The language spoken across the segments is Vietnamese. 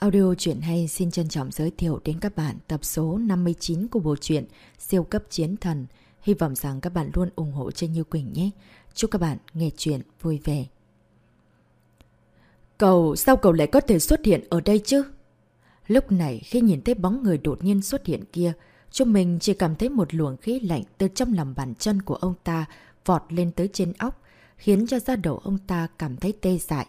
Audio truyện hay xin trân trọng giới thiệu đến các bạn tập số 59 của bộ truyện Siêu cấp chiến thần. Hy vọng rằng các bạn luôn ủng hộ cho Như Quỳnh nhé. Chúc các bạn nghe truyện vui vẻ. Cậu, sao cậu lại có thể xuất hiện ở đây chứ? Lúc này khi nhìn thấy bóng người đột nhiên xuất hiện kia, chúng mình chỉ cảm thấy một luồng khí lạnh từ trong lòng bàn chân của ông ta vọt lên tới trên óc, khiến cho da đầu ông ta cảm thấy tê dại.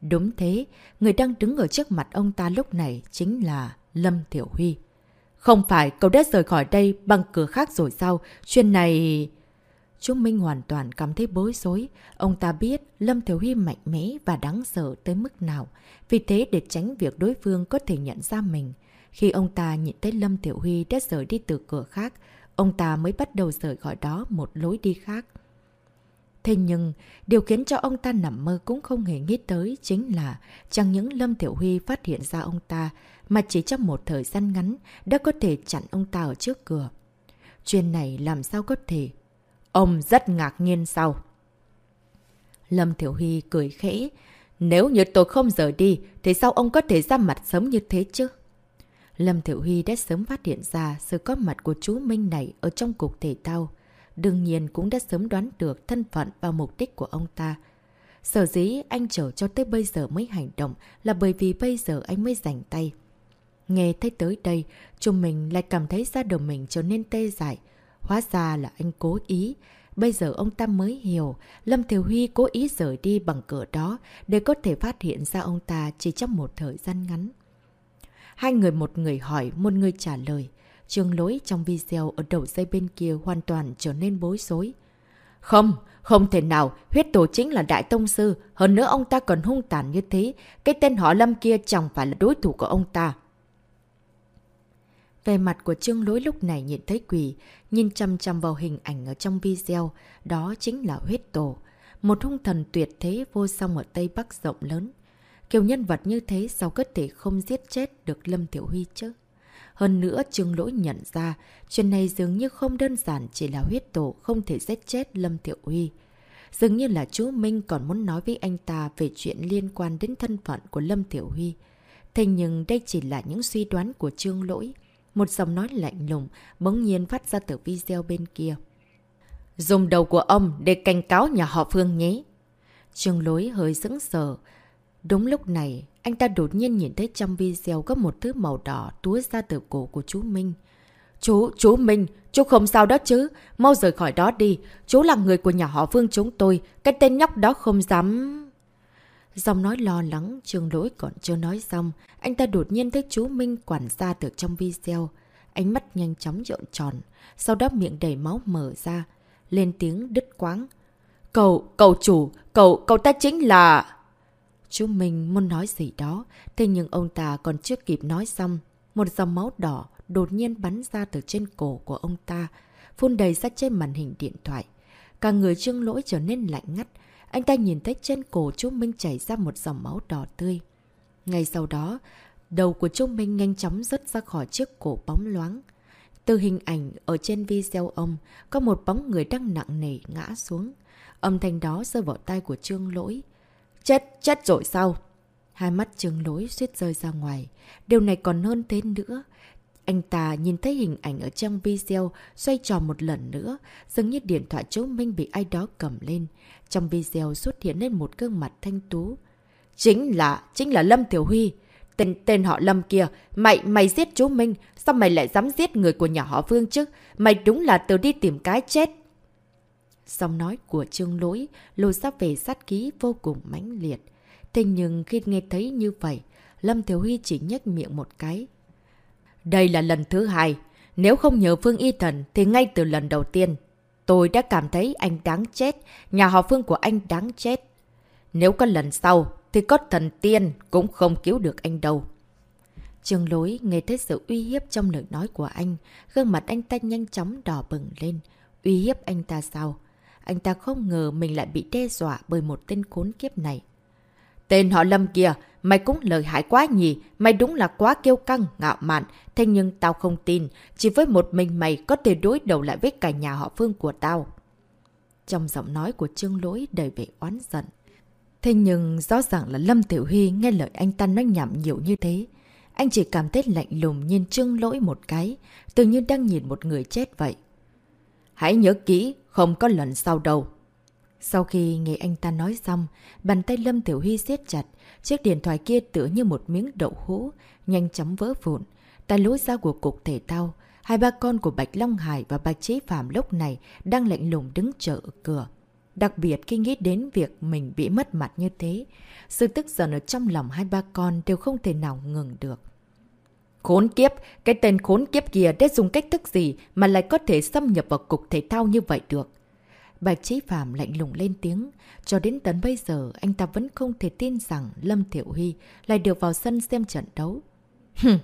Đúng thế, người đang đứng ở trước mặt ông ta lúc này chính là Lâm tiểu Huy. Không phải cậu đã rời khỏi đây bằng cửa khác rồi sao? Chuyện này... Chú Minh hoàn toàn cảm thấy bối rối. Ông ta biết Lâm Thiểu Huy mạnh mẽ và đáng sợ tới mức nào. Vì thế để tránh việc đối phương có thể nhận ra mình. Khi ông ta nhìn thấy Lâm Thiểu Huy đã rời đi từ cửa khác, ông ta mới bắt đầu rời khỏi đó một lối đi khác. Thế nhưng, điều khiến cho ông ta nằm mơ cũng không hề nghĩ tới chính là chẳng những Lâm Tiểu Huy phát hiện ra ông ta, mà chỉ trong một thời gian ngắn đã có thể chặn ông ta ở trước cửa. Chuyện này làm sao có thể? Ông rất ngạc nhiên sau. Lâm Thiểu Huy cười khẽ. Nếu như tôi không rời đi, thì sao ông có thể ra mặt sớm như thế chứ? Lâm Thiểu Huy đã sớm phát hiện ra sự có mặt của chú Minh này ở trong cục thể thao đương nhiên cũng đã sớm đoán được thân phận và mục đích của ông ta. Sở dĩ anh chờ cho tới bây giờ mới hành động là bởi vì bây giờ anh mới rảnh tay. Nghe thấy tới đây, chúng mình lại cảm thấy da đầu mình trở nên tê dại. Hóa ra là anh cố ý. Bây giờ ông ta mới hiểu, Lâm Thiểu Huy cố ý rời đi bằng cửa đó để có thể phát hiện ra ông ta chỉ trong một thời gian ngắn. Hai người một người hỏi, một người trả lời. Trương lỗi trong video ở đầu dây bên kia hoàn toàn trở nên bối rối. Không, không thể nào, huyết tổ chính là đại tông sư, hơn nữa ông ta còn hung tàn như thế, cái tên họ lâm kia chẳng phải là đối thủ của ông ta. Về mặt của Trương Lỗi lúc này nhìn thấy quỷ, nhìn chăm chăm vào hình ảnh ở trong video, đó chính là huyết tổ. Một hung thần tuyệt thế vô song ở Tây Bắc rộng lớn. Kiểu nhân vật như thế sao có thể không giết chết được Lâm Tiểu Huy chứ? Hơn nữa, Trương Lỗi nhận ra, chuyện này dường như không đơn giản chỉ là huyết tổ không thể giết chết Lâm Thiệu uy Dường như là chú Minh còn muốn nói với anh ta về chuyện liên quan đến thân phận của Lâm Thiểu Huy. Thế nhưng đây chỉ là những suy đoán của Trương Lỗi. Một giọng nói lạnh lùng bỗng nhiên phát ra từ video bên kia. Dùng đầu của ông để cảnh cáo nhà họ Phương nhé. Trương Lỗi hơi sững sờ. Đúng lúc này, anh ta đột nhiên nhìn thấy trong video có một thứ màu đỏ túa ra từ cổ của chú Minh. Chú, chú Minh, chú không sao đó chứ. Mau rời khỏi đó đi. Chú là người của nhà họ Vương chúng tôi. Cái tên nhóc đó không dám... Dòng nói lo lắng, trường lỗi còn chưa nói xong. Anh ta đột nhiên thấy chú Minh quản ra từ trong video. Ánh mắt nhanh chóng trộn tròn. Sau đó miệng đầy máu mở ra. Lên tiếng đứt quáng. Cậu, cậu chủ, cậu, cậu ta chính là... Chú Minh muốn nói gì đó, thế nhưng ông ta còn chưa kịp nói xong. Một dòng máu đỏ đột nhiên bắn ra từ trên cổ của ông ta, phun đầy ra trên màn hình điện thoại. Cả người trương lỗi trở nên lạnh ngắt, anh ta nhìn thấy trên cổ chú Minh chảy ra một dòng máu đỏ tươi. Ngay sau đó, đầu của chú Minh nhanh chóng rớt ra khỏi chiếc cổ bóng loáng. Từ hình ảnh ở trên video ông, có một bóng người đang nặng nề ngã xuống. Âm thanh đó rơi vào tay của trương lỗi. Chết, chết rồi sao? Hai mắt trương lối suýt rơi ra ngoài. Điều này còn hơn thế nữa. Anh ta nhìn thấy hình ảnh ở trong video xoay tròn một lần nữa, dường như điện thoại chú Minh bị ai đó cầm lên. Trong video xuất hiện lên một gương mặt thanh tú. Chính là, chính là Lâm Tiểu Huy. Tên, tên họ Lâm kia, mày, mày giết chú Minh, sao mày lại dám giết người của nhà họ Vương chứ? Mày đúng là từ đi tìm cái chết. Giọng nói của Trương Lỗi lôi ra về sát ký vô cùng mãnh liệt. Thế nhưng khi nghe thấy như vậy, Lâm Thiếu Huy chỉ nhếch miệng một cái. Đây là lần thứ hai. Nếu không nhờ Phương Y Thần thì ngay từ lần đầu tiên, tôi đã cảm thấy anh đáng chết, nhà họ Phương của anh đáng chết. Nếu có lần sau, thì có thần tiên cũng không cứu được anh đâu. Trường lối nghe thấy sự uy hiếp trong lời nói của anh, gương mặt anh ta nhanh chóng đỏ bừng lên. Uy hiếp anh ta sao? Anh ta không ngờ mình lại bị đe dọa bởi một tên khốn kiếp này. Tên họ Lâm kia, mày cũng lời hại quá nhỉ, mày đúng là quá kiêu căng, ngạo mạn, thế nhưng tao không tin, chỉ với một mình mày có thể đối đầu lại với cả nhà họ Phương của tao. Trong giọng nói của Trương Lỗi đầy vẻ oán giận. Thế nhưng rõ ràng là Lâm Tiểu Huy nghe lời anh ta nói nhảm nhiều như thế. anh chỉ cảm thấy lạnh lùng nhìn trương lỗi một cái, tự như đang nhìn một người chết vậy. Hãy nhớ kỹ, không có lần sau đâu. Sau khi nghe anh ta nói xong, bàn tay Lâm Tiểu Huy siết chặt, chiếc điện thoại kia tựa như một miếng đậu hũ, nhanh chóng vỡ vụn. Tại lối ra của cục thể thao, hai ba con của Bạch Long Hải và Bạch chế Phạm lúc này đang lạnh lùng đứng chờ ở cửa. Đặc biệt khi nghĩ đến việc mình bị mất mặt như thế, sự tức giận ở trong lòng hai ba con đều không thể nào ngừng được. Khốn kiếp, cái tên khốn kiếp kia đã dùng cách thức gì mà lại có thể xâm nhập vào cục thể thao như vậy được? Bạch Chí Phạm lạnh lùng lên tiếng. Cho đến tận bây giờ, anh ta vẫn không thể tin rằng Lâm Thiệu Huy lại được vào sân xem trận đấu. Hừm,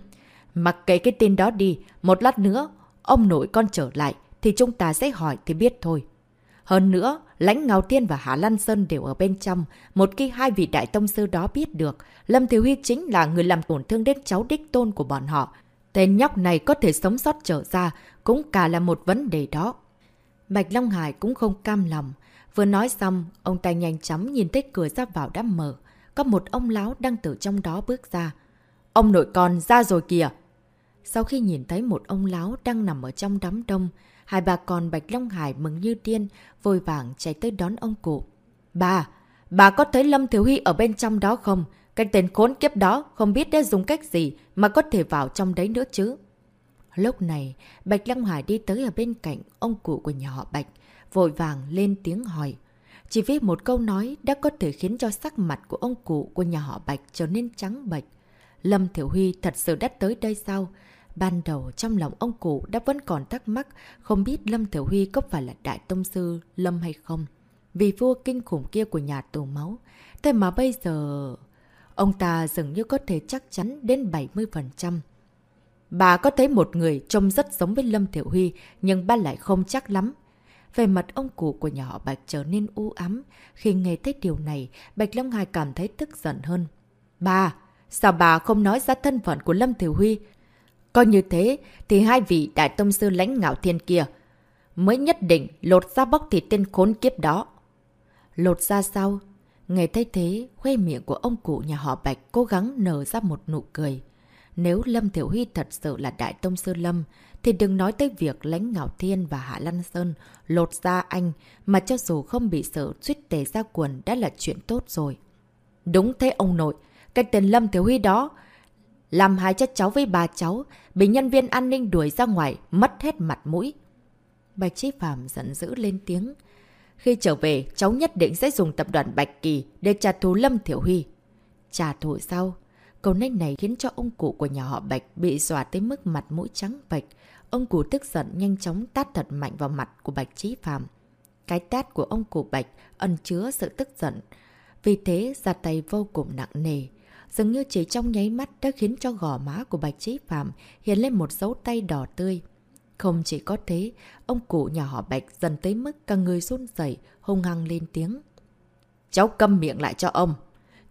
mặc kệ cái tên đó đi, một lát nữa, ông nội con trở lại, thì chúng ta sẽ hỏi thì biết thôi. Hơn nữa, Lãnh Ngào Tiên và Hạ Lan Sơn đều ở bên trong. Một khi hai vị đại tông sư đó biết được, Lâm thiếu Huy chính là người làm tổn thương đến cháu đích tôn của bọn họ. Tên nhóc này có thể sống sót trở ra, cũng cả là một vấn đề đó. Bạch Long Hải cũng không cam lòng. Vừa nói xong, ông ta nhanh chóng nhìn thấy cửa ra vào đã mở. Có một ông láo đang từ trong đó bước ra. Ông nội con ra rồi kìa! Sau khi nhìn thấy một ông láo đang nằm ở trong đám đông, hai bà con Bạch Long Hải mừng như điên, vội vàng chạy tới đón ông cụ. Bà! Bà có thấy Lâm Thiếu Huy ở bên trong đó không? Cái tên khốn kiếp đó không biết đã dùng cách gì mà có thể vào trong đấy nữa chứ. Lúc này, Bạch Long Hải đi tới ở bên cạnh ông cụ của nhà họ Bạch, vội vàng lên tiếng hỏi. Chỉ với một câu nói đã có thể khiến cho sắc mặt của ông cụ của nhà họ Bạch trở nên trắng bệch. Lâm Thiểu Huy thật sự đã tới đây sao? Ban đầu trong lòng ông cụ đã vẫn còn thắc mắc không biết Lâm Thiểu Huy có phải là đại tông sư Lâm hay không. Vì vua kinh khủng kia của nhà tù máu. Thế mà bây giờ... Ông ta dường như có thể chắc chắn đến 70%. Bà có thấy một người trông rất giống với Lâm Thiểu Huy, nhưng ba lại không chắc lắm. Về mặt ông cụ của nhà họ Bạch trở nên u ám. Khi nghe thấy điều này, Bạch Long Hải cảm thấy tức giận hơn. Bà, sao bà không nói ra thân phận của Lâm Thiểu Huy? Coi như thế, thì hai vị đại tông sư lãnh ngạo thiên kia mới nhất định lột ra bóc thịt tên khốn kiếp đó. Lột ra sao? Nghe thấy thế, khoe miệng của ông cụ nhà họ Bạch cố gắng nở ra một nụ cười. Nếu Lâm Thiểu Huy thật sự là Đại Tông Sư Lâm, thì đừng nói tới việc lãnh Ngạo Thiên và Hạ Lăng Sơn lột ra anh, mà cho dù không bị sợ suýt tề ra quần đã là chuyện tốt rồi. Đúng thế ông nội, cái tên Lâm Thiểu Huy đó, làm hai cho cháu với bà cháu, bị nhân viên an ninh đuổi ra ngoài, mất hết mặt mũi. Bạch Chí Phạm giận dữ lên tiếng. Khi trở về, cháu nhất định sẽ dùng tập đoàn Bạch Kỳ để trả thù Lâm Thiểu Huy. Trả thù sao? Câu nói này khiến cho ông cụ của nhà họ Bạch bị dọa tới mức mặt mũi trắng bạch. Ông cụ tức giận nhanh chóng tát thật mạnh vào mặt của Bạch Trí Phạm. Cái tát của ông cụ Bạch ẩn chứa sự tức giận. Vì thế ra tay vô cùng nặng nề. Dường như chỉ trong nháy mắt đã khiến cho gò má của Bạch Trí Phạm hiện lên một dấu tay đỏ tươi. Không chỉ có thế, ông cụ nhà họ Bạch dần tới mức cả người run dậy, hung hăng lên tiếng. Cháu câm miệng lại cho ông.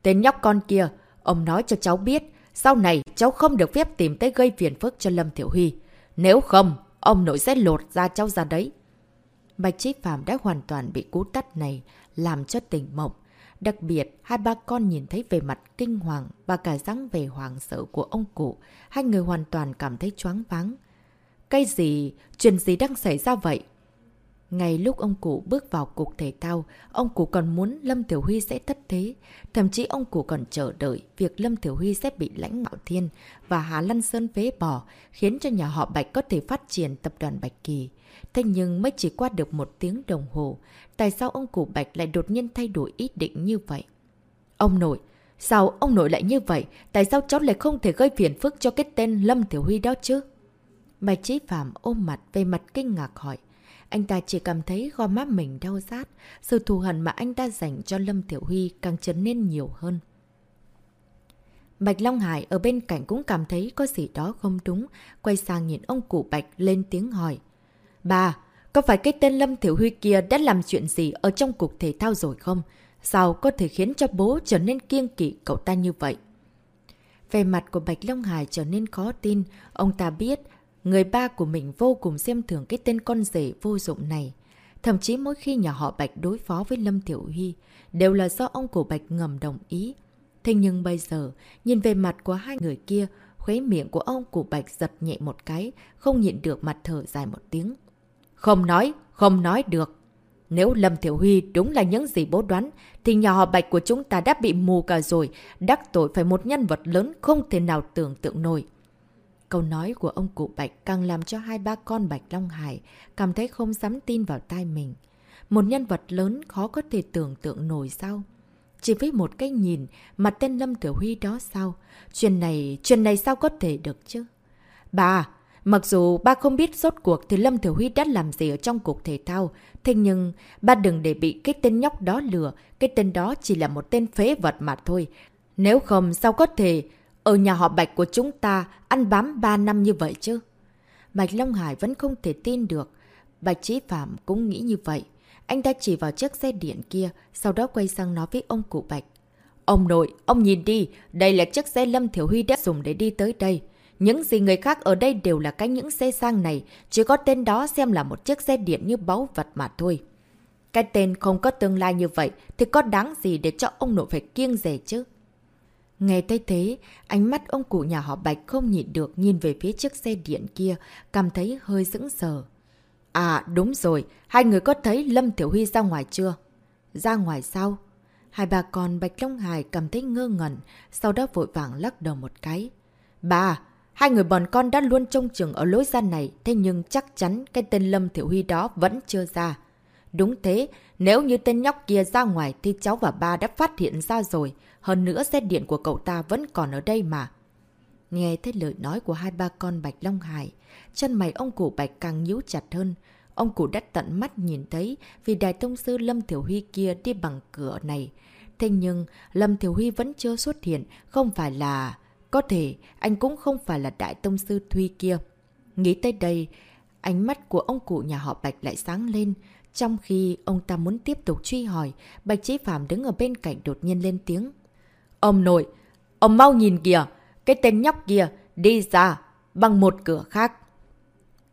Tên nhóc con kia, Ông nói cho cháu biết, sau này cháu không được phép tìm tới gây phiền phức cho Lâm Thiểu Huy. Nếu không, ông nội sẽ lột ra cháu ra đấy. Bạch Trí Phạm đã hoàn toàn bị cú tắt này, làm cho tỉnh mộng. Đặc biệt, hai ba con nhìn thấy về mặt kinh hoàng và cả dáng về hoàng sợ của ông cụ. Hai người hoàn toàn cảm thấy choáng váng. Cái gì? Chuyện gì đang xảy ra vậy? Ngay lúc ông cụ bước vào cục thể thao, ông cụ còn muốn Lâm Tiểu Huy sẽ thất thế. Thậm chí ông cụ còn chờ đợi việc Lâm Tiểu Huy sẽ bị lãnh ngạo thiên và Hà Lăn Sơn phế bỏ, khiến cho nhà họ Bạch có thể phát triển tập đoàn Bạch Kỳ. Thế nhưng mới chỉ qua được một tiếng đồng hồ, tại sao ông cụ Bạch lại đột nhiên thay đổi ý định như vậy? Ông nội, sao ông nội lại như vậy? Tại sao cháu lại không thể gây phiền phức cho cái tên Lâm Tiểu Huy đó chứ? Bạch Chí Phạm ôm mặt về mặt kinh ngạc hỏi. Anh ta chỉ cảm thấy gò má mình đau rát, sự thù hận mà anh ta dành cho Lâm Tiểu Huy càng trở nên nhiều hơn. Bạch Long Hải ở bên cạnh cũng cảm thấy có gì đó không đúng, quay sang nhìn ông cụ Bạch lên tiếng hỏi. Bà, có phải cái tên Lâm Tiểu Huy kia đã làm chuyện gì ở trong cuộc thể thao rồi không? Sao có thể khiến cho bố trở nên kiêng kỵ cậu ta như vậy? Về mặt của Bạch Long Hải trở nên khó tin, ông ta biết Người ba của mình vô cùng xem thường cái tên con rể vô dụng này. Thậm chí mỗi khi nhà họ Bạch đối phó với Lâm Tiểu Huy, đều là do ông của Bạch ngầm đồng ý. Thế nhưng bây giờ, nhìn về mặt của hai người kia, khuấy miệng của ông của Bạch giật nhẹ một cái, không nhịn được mặt thở dài một tiếng. Không nói, không nói được. Nếu Lâm Thiểu Huy đúng là những gì bố đoán, thì nhà họ Bạch của chúng ta đã bị mù cả rồi, đắc tội phải một nhân vật lớn không thể nào tưởng tượng nổi. Câu nói của ông cụ Bạch càng làm cho hai ba con Bạch Long Hải cảm thấy không dám tin vào tai mình. Một nhân vật lớn khó có thể tưởng tượng nổi sao? Chỉ với một cái nhìn mà tên Lâm Tiểu Huy đó sao? Chuyện này, chuyện này sao có thể được chứ? Bà, mặc dù ba không biết rốt cuộc thì Lâm Thiểu Huy đã làm gì ở trong cuộc thể thao, thế nhưng ba đừng để bị cái tên nhóc đó lừa, cái tên đó chỉ là một tên phế vật mà thôi. Nếu không sao có thể ở nhà họ Bạch của chúng ta ăn bám 3 năm như vậy chứ? Bạch Long Hải vẫn không thể tin được. Bạch Chí Phạm cũng nghĩ như vậy. Anh ta chỉ vào chiếc xe điện kia, sau đó quay sang nói với ông cụ Bạch. Ông nội, ông nhìn đi, đây là chiếc xe Lâm Thiểu Huy đã dùng để đi tới đây. Những gì người khác ở đây đều là cái những xe sang này, chỉ có tên đó xem là một chiếc xe điện như báu vật mà thôi. Cái tên không có tương lai như vậy thì có đáng gì để cho ông nội phải kiêng rẻ chứ? Nghe thấy thế, ánh mắt ông cụ nhà họ Bạch không nhịn được nhìn về phía chiếc xe điện kia, cảm thấy hơi sững sờ. À đúng rồi, hai người có thấy Lâm Tiểu Huy ra ngoài chưa? Ra ngoài sao? Hai bà con Bạch Long Hải cảm thấy ngơ ngẩn, sau đó vội vàng lắc đầu một cái. Bà, hai người bọn con đã luôn trông chừng ở lối ra này, thế nhưng chắc chắn cái tên Lâm Thiểu Huy đó vẫn chưa ra. Đúng thế, nếu như tên nhóc kia ra ngoài thì cháu và ba đã phát hiện ra rồi. Hơn nữa xe điện của cậu ta vẫn còn ở đây mà. Nghe thấy lời nói của hai ba con Bạch Long Hải, chân mày ông cụ Bạch càng nhíu chặt hơn. Ông cụ đã tận mắt nhìn thấy vì Đại Tông Sư Lâm Thiểu Huy kia đi bằng cửa này. Thế nhưng Lâm Thiểu Huy vẫn chưa xuất hiện, không phải là... Có thể anh cũng không phải là Đại Tông Sư Thuy kia. Nghĩ tới đây, ánh mắt của ông cụ nhà họ Bạch lại sáng lên. Trong khi ông ta muốn tiếp tục truy hỏi, Bạch Chí Phạm đứng ở bên cạnh đột nhiên lên tiếng. Ông nội, ông mau nhìn kìa, cái tên nhóc kia đi ra bằng một cửa khác.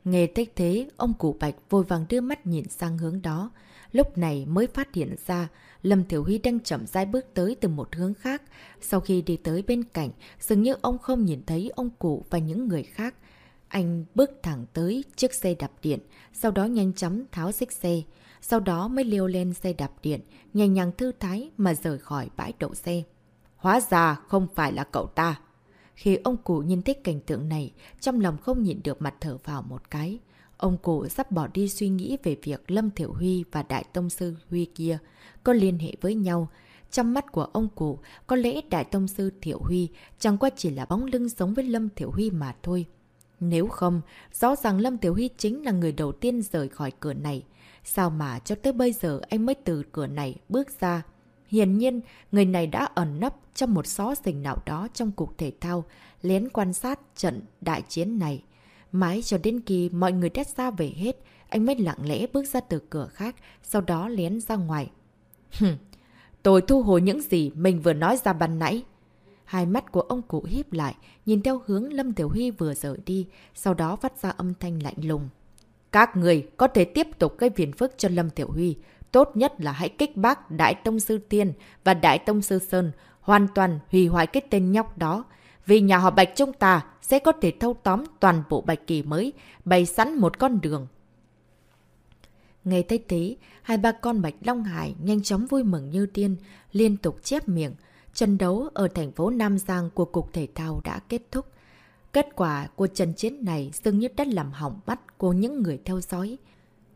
Nghe thích thế, ông cụ Bạch vội vàng đưa mắt nhìn sang hướng đó. Lúc này mới phát hiện ra, Lâm Thiểu Huy đang chậm rãi bước tới từ một hướng khác. Sau khi đi tới bên cạnh, dường như ông không nhìn thấy ông cụ và những người khác. Anh bước thẳng tới chiếc xe đạp điện, sau đó nhanh chóng tháo xích xe. Sau đó mới liêu lên xe đạp điện, nhẹ nhàng thư thái mà rời khỏi bãi đậu xe. Hóa ra không phải là cậu ta. Khi ông cụ nhìn thấy cảnh tượng này, trong lòng không nhịn được mặt thở vào một cái. Ông cụ sắp bỏ đi suy nghĩ về việc Lâm Thiểu Huy và Đại Tông Sư Huy kia có liên hệ với nhau. Trong mắt của ông cụ, có lẽ Đại Tông Sư Thiểu Huy chẳng qua chỉ là bóng lưng giống với Lâm Thiểu Huy mà thôi. Nếu không, rõ ràng Lâm Tiểu Huy chính là người đầu tiên rời khỏi cửa này. Sao mà cho tới bây giờ anh mới từ cửa này bước ra? Hiển nhiên, người này đã ẩn nấp trong một xó xình nào đó trong cuộc thể thao, lén quan sát trận đại chiến này. Mãi cho đến khi mọi người đã ra về hết, anh mới lặng lẽ bước ra từ cửa khác, sau đó lén ra ngoài. Hừm, tôi thu hồi những gì mình vừa nói ra ban nãy. Hai mắt của ông cụ híp lại, nhìn theo hướng Lâm Tiểu Huy vừa rời đi, sau đó phát ra âm thanh lạnh lùng. Các người có thể tiếp tục gây phiền phức cho Lâm Tiểu Huy. Tốt nhất là hãy kích bác Đại Tông Sư Tiên và Đại Tông Sư Sơn hoàn toàn hủy hoại cái tên nhóc đó. Vì nhà họ Bạch chúng ta sẽ có thể thâu tóm toàn bộ Bạch Kỳ mới, bày sẵn một con đường. Nghe thấy thế, hai ba con Bạch Long Hải nhanh chóng vui mừng như tiên, liên tục chép miệng. Trận đấu ở thành phố Nam Giang của Cục Thể thao đã kết thúc. Kết quả của trận chiến này dường như đã làm hỏng mắt của những người theo dõi.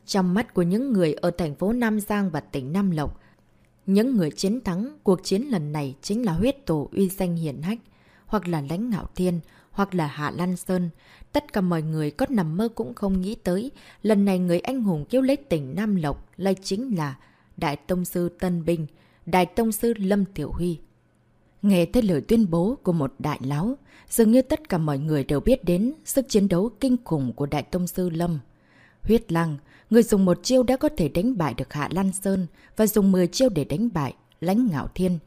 Trong mắt của những người ở thành phố Nam Giang và tỉnh Nam Lộc, những người chiến thắng cuộc chiến lần này chính là huyết tổ uy danh hiển hách, hoặc là lãnh ngạo thiên, hoặc là Hạ Lan Sơn. Tất cả mọi người có nằm mơ cũng không nghĩ tới, lần này người anh hùng kêu lấy tỉnh Nam Lộc lại chính là Đại Tông Sư Tân bình Đại Tông Sư Lâm Tiểu Huy. Nghe thấy lời tuyên bố của một đại lão, dường như tất cả mọi người đều biết đến sức chiến đấu kinh khủng của Đại Tông Sư Lâm. Huyết Lăng, người dùng một chiêu đã có thể đánh bại được Hạ Lan Sơn và dùng 10 chiêu để đánh bại Lánh Ngạo Thiên.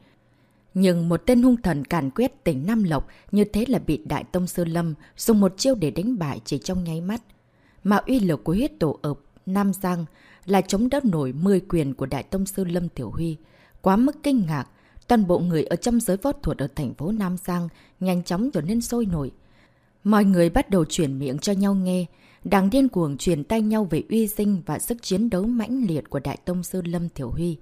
Nhưng một tên hung thần càn quét tỉnh Nam Lộc như thế là bị Đại Tông Sư Lâm dùng một chiêu để đánh bại chỉ trong nháy mắt. Mà uy lực của huyết tổ ở Nam Giang là chống đỡ nổi 10 quyền của Đại Tông Sư Lâm Tiểu Huy. Quá mức kinh ngạc, toàn bộ người ở trong giới võ thuật ở thành phố Nam Giang nhanh chóng trở nên sôi nổi. Mọi người bắt đầu chuyển miệng cho nhau nghe, đang điên cuồng truyền tay nhau về uy sinh và sức chiến đấu mãnh liệt của Đại Tông Sư Lâm Thiểu Huy.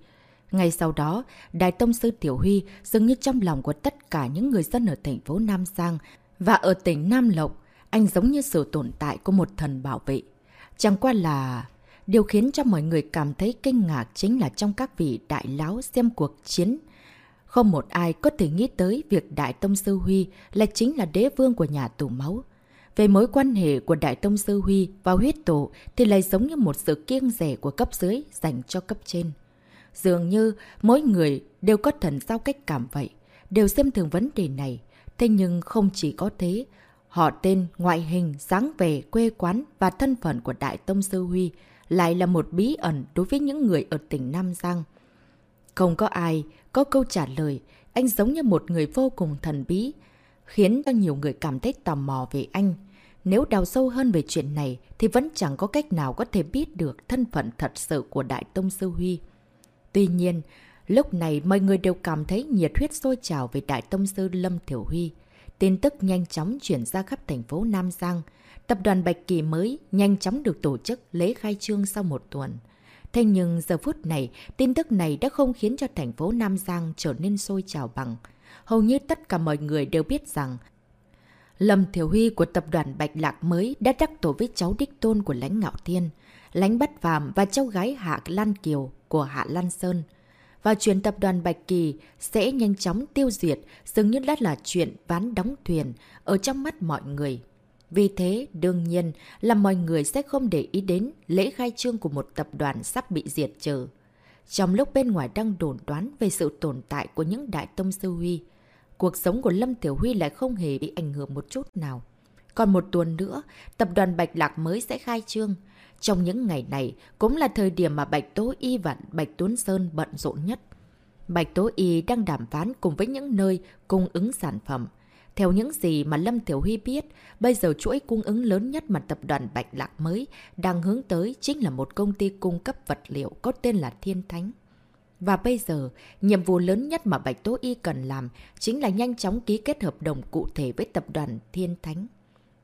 Ngay sau đó, Đại Tông Sư Tiểu Huy dường như trong lòng của tất cả những người dân ở thành phố Nam Giang và ở tỉnh Nam Lộc, anh giống như sự tồn tại của một thần bảo vệ. Chẳng qua là... Điều khiến cho mọi người cảm thấy kinh ngạc chính là trong các vị đại láo xem cuộc chiến. Không một ai có thể nghĩ tới việc Đại Tông Sư Huy là chính là đế vương của nhà tù máu. Về mối quan hệ của Đại Tông Sư Huy và huyết tổ thì lại giống như một sự kiêng rẻ của cấp dưới dành cho cấp trên. Dường như mỗi người đều có thần giao cách cảm vậy, đều xem thường vấn đề này. Thế nhưng không chỉ có thế, họ tên, ngoại hình, dáng vẻ, quê quán và thân phận của Đại Tông Sư Huy lại là một bí ẩn đối với những người ở tỉnh Nam Giang. Không có ai có câu trả lời, anh giống như một người vô cùng thần bí, khiến cho nhiều người cảm thấy tò mò về anh. Nếu đào sâu hơn về chuyện này thì vẫn chẳng có cách nào có thể biết được thân phận thật sự của Đại Tông Sư Huy. Tuy nhiên, lúc này mọi người đều cảm thấy nhiệt huyết sôi trào về Đại Tông Sư Lâm Thiểu Huy. Tin tức nhanh chóng chuyển ra khắp thành phố Nam Giang. Tập đoàn Bạch Kỳ mới nhanh chóng được tổ chức lễ khai trương sau một tuần. Thế nhưng giờ phút này, tin tức này đã không khiến cho thành phố Nam Giang trở nên sôi trào bằng. Hầu như tất cả mọi người đều biết rằng Lâm Thiểu Huy của tập đoàn Bạch Lạc mới đã đắc tổ với cháu đích tôn của lãnh ngạo thiên, lãnh bắt phàm và cháu gái Hạ Lan Kiều của Hạ Lan Sơn. Và chuyện tập đoàn Bạch Kỳ sẽ nhanh chóng tiêu diệt dường như đã là chuyện ván đóng thuyền ở trong mắt mọi người. Vì thế, đương nhiên là mọi người sẽ không để ý đến lễ khai trương của một tập đoàn sắp bị diệt trừ. Trong lúc bên ngoài đang đồn đoán về sự tồn tại của những đại tông sư huy, cuộc sống của Lâm Tiểu Huy lại không hề bị ảnh hưởng một chút nào. Còn một tuần nữa, tập đoàn Bạch Lạc mới sẽ khai trương. Trong những ngày này, cũng là thời điểm mà Bạch Tố Y và Bạch Tuấn Sơn bận rộn nhất. Bạch Tố Y đang đàm phán cùng với những nơi cung ứng sản phẩm. Theo những gì mà Lâm Tiểu Huy biết, bây giờ chuỗi cung ứng lớn nhất mà tập đoàn Bạch Lạc mới đang hướng tới chính là một công ty cung cấp vật liệu có tên là Thiên Thánh. Và bây giờ, nhiệm vụ lớn nhất mà Bạch Tố Y cần làm chính là nhanh chóng ký kết hợp đồng cụ thể với tập đoàn Thiên Thánh.